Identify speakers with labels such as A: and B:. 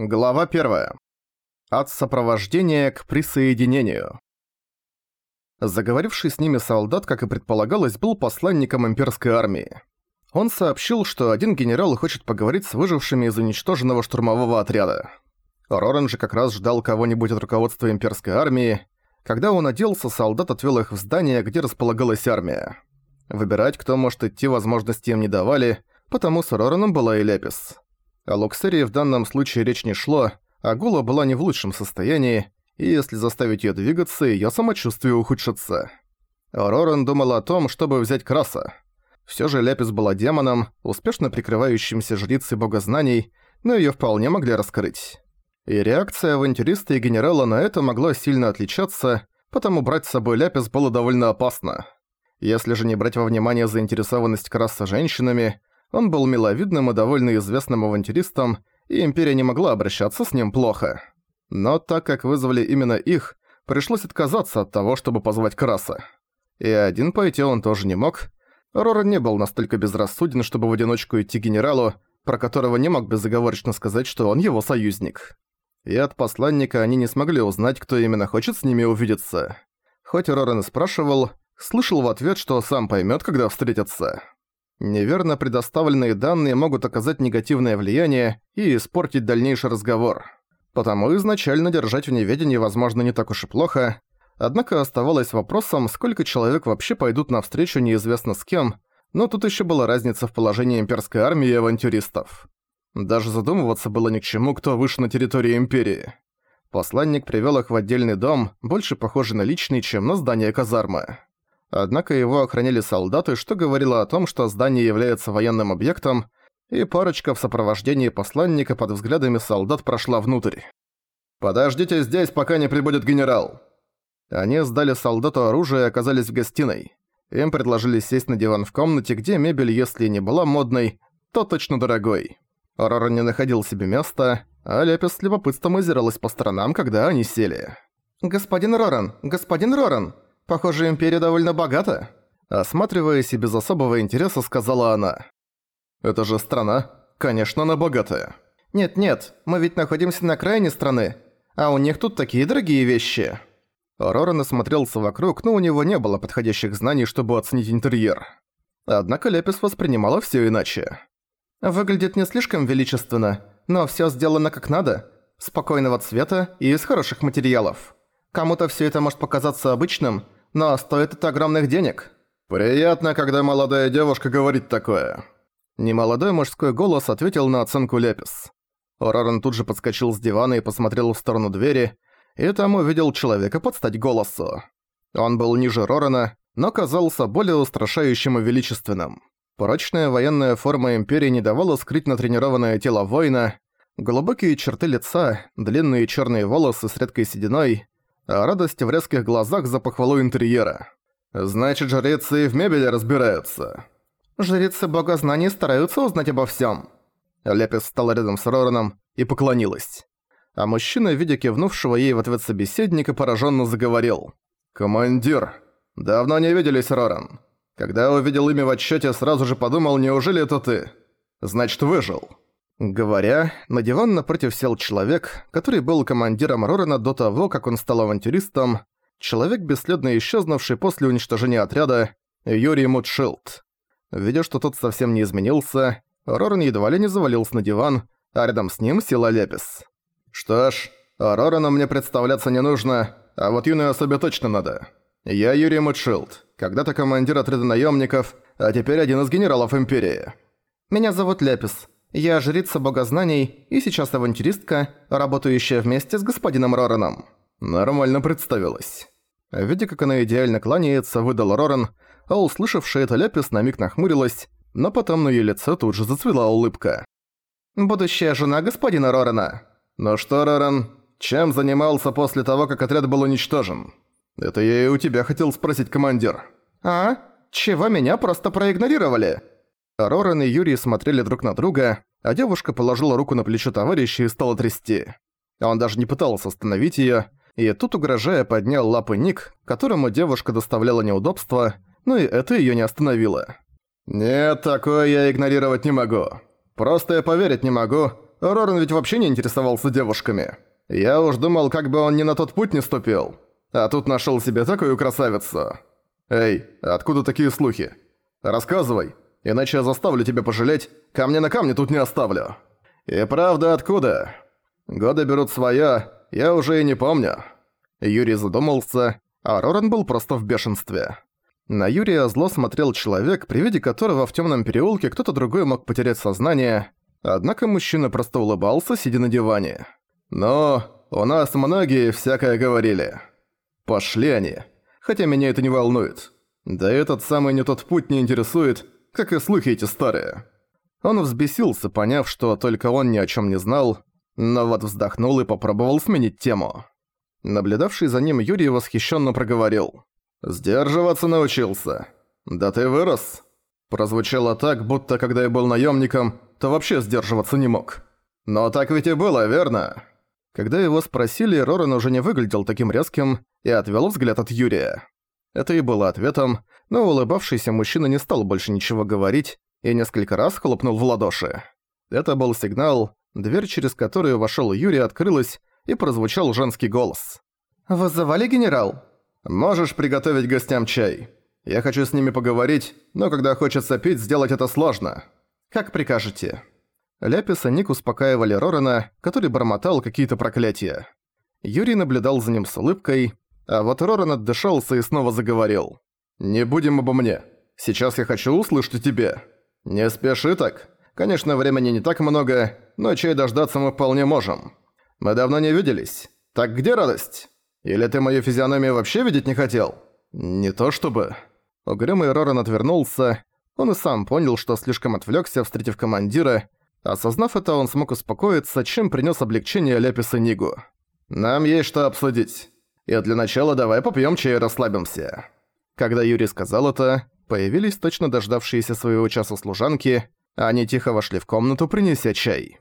A: Глава 1. От сопровождения к присоединению. Заговоривший с ними солдат, как и предполагалось, был посланником имперской армии. Он сообщил, что один генерал хочет поговорить с выжившими из уничтоженного штурмового отряда. Роран же как раз ждал кого-нибудь от руководства имперской армии. Когда он оделся, солдат отвел их в здание, где располагалась армия. Выбирать, кто может идти, возможности им не давали, потому с Рораном была и Лепис. О Луксерии в данном случае речь не шло, а Гула была не в лучшем состоянии, и если заставить её двигаться, её самочувствие ухудшится. Роран думал о том, чтобы взять Краса. Всё же Ляпис была демоном, успешно прикрывающимся жрицей богознаний, но её вполне могли раскрыть. И реакция авантюриста и генерала на это могла сильно отличаться, потому брать с собой Ляпис было довольно опасно. Если же не брать во внимание заинтересованность Краса женщинами, он был миловидным и довольно известным авантюристом, и Империя не могла обращаться с ним плохо. Но так как вызвали именно их, пришлось отказаться от того, чтобы позвать Краса. И один пойти он тоже не мог. Рора не был настолько безрассуден, чтобы в одиночку идти генералу, про которого не мог безоговорочно сказать, что он его союзник. И от посланника они не смогли узнать, кто именно хочет с ними увидеться. Хоть Роран и спрашивал, слышал в ответ, что сам поймет, когда встретятся. Неверно предоставленные данные могут оказать негативное влияние и испортить дальнейший разговор. Потому изначально держать в неведении возможно не так уж и плохо, однако оставалось вопросом, сколько человек вообще пойдут навстречу неизвестно с кем, но тут еще была разница в положении имперской армии и авантюристов. Даже задумываться было ни к чему, кто выше на территории Империи. Посланник привел их в отдельный дом, больше похожий на личный, чем на здание казармы. Однако его охраняли солдаты, что говорило о том, что здание является военным объектом, и парочка в сопровождении посланника под взглядами солдат прошла внутрь. «Подождите здесь, пока не прибудет генерал!» Они сдали солдату оружие и оказались в гостиной. Им предложили сесть на диван в комнате, где мебель, если не была модной, то точно дорогой. Рора не находил себе места, а Лепис с любопытством озиралась по сторонам, когда они сели. «Господин Роран! Господин Роран!» Похоже, Империя довольно богата. Осматриваясь и без особого интереса, сказала она. Это же страна. Конечно, она богатая. Нет-нет, мы ведь находимся на окраине страны, а у них тут такие дорогие вещи. Роран осмотрелся вокруг, но у него не было подходящих знаний, чтобы оценить интерьер. Однако Лепис воспринимала всё иначе. Выглядит не слишком величественно, но всё сделано как надо, спокойного цвета и из хороших материалов. Кому-то всё это может показаться обычным, но стоит это огромных денег. Приятно, когда молодая девушка говорит такое. Немолодой мужской голос ответил на оценку Лепис. Роран тут же подскочил с дивана и посмотрел в сторону двери, и там увидел человека под стать голосу. Он был ниже Рорана, но казался более устрашающим и величественным. Прочная военная форма Империи не давала скрыть натренированное тело воина, глубокие черты лица, длинные черные волосы с редкой сединой, а радость в резких глазах за похвалу интерьера. «Значит, жрецы и в мебели разбираются». «Жрецы богознаний стараются узнать обо всем. Лепис встала рядом с Рораном и поклонилась. А мужчина, видя кивнувшего ей в ответ собеседника, пораженно заговорил. «Командир, давно не виделись, Роран. Когда увидел имя в отчете, сразу же подумал, неужели это ты? Значит, выжил». Говоря, на диван напротив сел человек, который был командиром Рорена до того, как он стал авантюристом, человек, бесследно исчезнувший после уничтожения отряда, Юрий Мутшилд. Видя, что тот совсем не изменился, Рорен едва ли не завалился на диван, а рядом с ним села Лепис. «Что ж, Рорану мне представляться не нужно, а вот юной особе точно надо. Я Юрий Мутшилд, когда-то командир отряда наемников, а теперь один из генералов Империи. Меня зовут Лепис». Я жрица богознаний и сейчас авантюристка, работающая вместе с господином Рораном. Нормально представилась. Видя, как она идеально кланяется, выдал Роран, а услышавшая это Ляпис на миг нахмурилась, но потом на её лице тут же зацвела улыбка. «Будущая жена господина Рорана». «Ну что, Роран, чем занимался после того, как отряд был уничтожен?» «Это я и у тебя хотел спросить, командир». «А? Чего меня просто проигнорировали?» Роран и Юрий смотрели друг на друга, а девушка положила руку на плечо товарища и стала трясти. Он даже не пытался остановить её, и тут, угрожая, поднял лапы Ник, которому девушка доставляла неудобства, но и это её не остановило. «Нет, такое я игнорировать не могу. Просто я поверить не могу, Роран ведь вообще не интересовался девушками. Я уж думал, как бы он ни на тот путь не ступил. А тут нашел себе такую красавицу. Эй, откуда такие слухи? Рассказывай, иначе я заставлю тебя пожалеть, камня на камне тут не оставлю. И правда откуда? Годы берут своя, я уже и не помню. Юрий задумался, а Роран был просто в бешенстве. На Юрия зло смотрел человек, при виде которого в темном переулке кто-то другой мог потерять сознание, однако мужчина просто улыбался, сидя на диване. «Но у нас многие всякое говорили. Пошли они, хотя меня это не волнует. Да этот самый не тот путь не интересует, как и слухи эти старые». Он взбесился, поняв, что только он ни о чем не знал, но вот вздохнул и попробовал сменить тему. Наблюдавший за ним Юрий восхищенно проговорил. «Сдерживаться научился. Да ты вырос». Прозвучало так, будто когда я был наемником, то вообще сдерживаться не мог. Но так ведь и было, верно? Когда его спросили, Роран уже не выглядел таким резким и отвел взгляд от Юрия. Это и было ответом, но улыбавшийся мужчина не стал больше ничего говорить и несколько раз хлопнул в ладоши. Это был сигнал, дверь, через которую вошел Юрий, открылась, и прозвучал женский голос. «Вызывали генерал?» «Можешь приготовить гостям чай. Я хочу с ними поговорить, но когда хочется пить, сделать это сложно. Как прикажете». Ляпис и Ник успокаивали Рорена, который бормотал какие-то проклятия. Юрий наблюдал за ним с улыбкой, а вот Рорен отдышался и снова заговорил. «Не будем обо мне. Сейчас я хочу услышать о тебе. Не спеши так. Конечно, времени не так много, но чай дождаться мы вполне можем. Мы давно не виделись. Так где радость?» Или ты мою физиономию вообще видеть не хотел? Не то чтобы...» Угрюмый Роран отвернулся. Он и сам понял, что слишком отвлекся, встретив командира. Осознав это, он смог успокоиться, чем принес облегчение Ляписа Нигу. «Нам есть что обсудить. И для начала давай попьем чай и расслабимся». Когда Юрий сказал это, появились точно дождавшиеся своего часа служанки, а они тихо вошли в комнату, принеся чай.